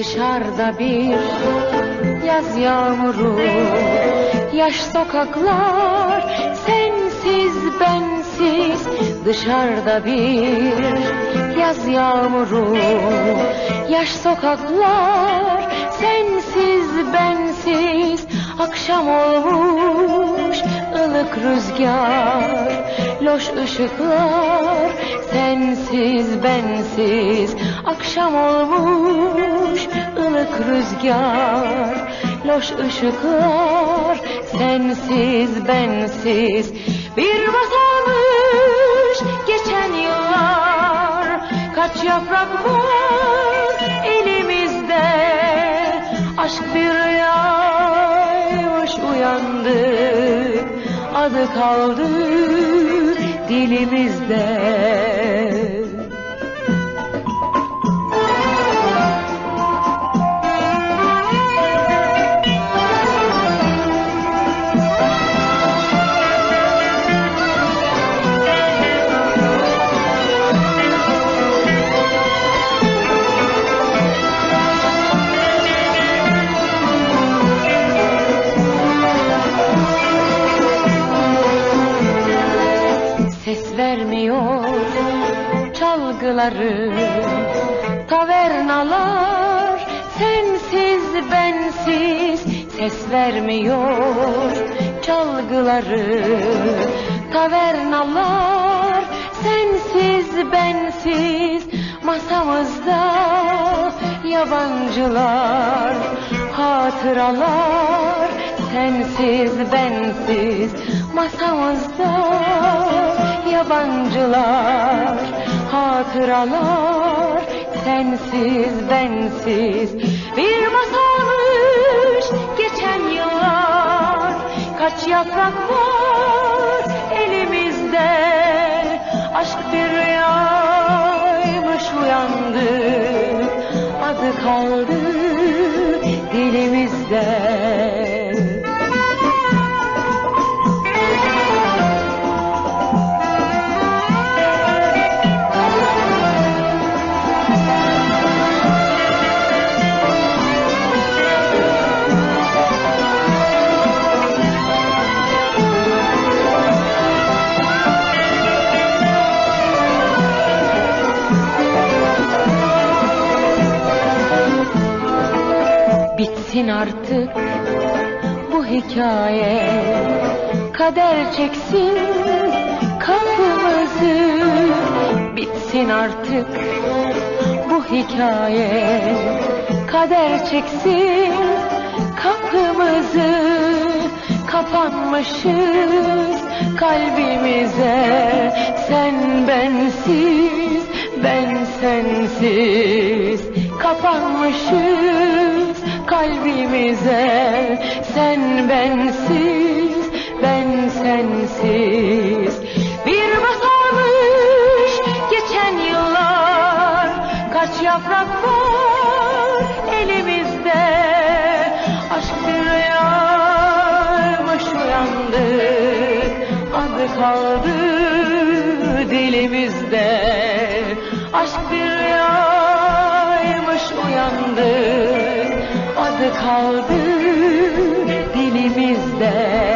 Dışarıda bir yaz yağmuru Yaş sokaklar sensiz bensiz. Dışarıda bir yaz yağmuru Yaş sokaklar sensiz bensiz. Akşam olmuş ılık rüzgar Loş ışıklar sensiz bensiz. Akşam olmuş ılık rüzgar Loş ışıklar sensiz bensiz. Bir masalmış geçen yıllar. Kaç yaprak var elimizde. Aşk bir rüyaymış uyandık Adı kaldı dilimizde çalgıları Tavernalar sensiz bensiz Ses vermiyor. Çalgıları Tavernalar sensiz bensiz Masamızda yabancılar Hatıralar sensiz bensiz Masamızda yabancılar Hatıralar sensiz bensiz. Bir masalmış geçen yıllar Kaç yaprak var elimizde. Aşk bir rüyaymış Bitsin artık bu hikaye. Kader çeksin kapımızı Bitsin artık bu hikaye. Kader çeksin kapımızı Kapanmışız kalbimize. Sen bensiz ben sensiz Kapanmışız kalbimize. Sen bensiz ben sensiz. Bir masalmış geçen yıllar. Kaç yaprak var elimizde. Aşk bir rüyaymış uyandık Adı kaldı dilimizde. Aşk bir rüyaymış uyandık 靠的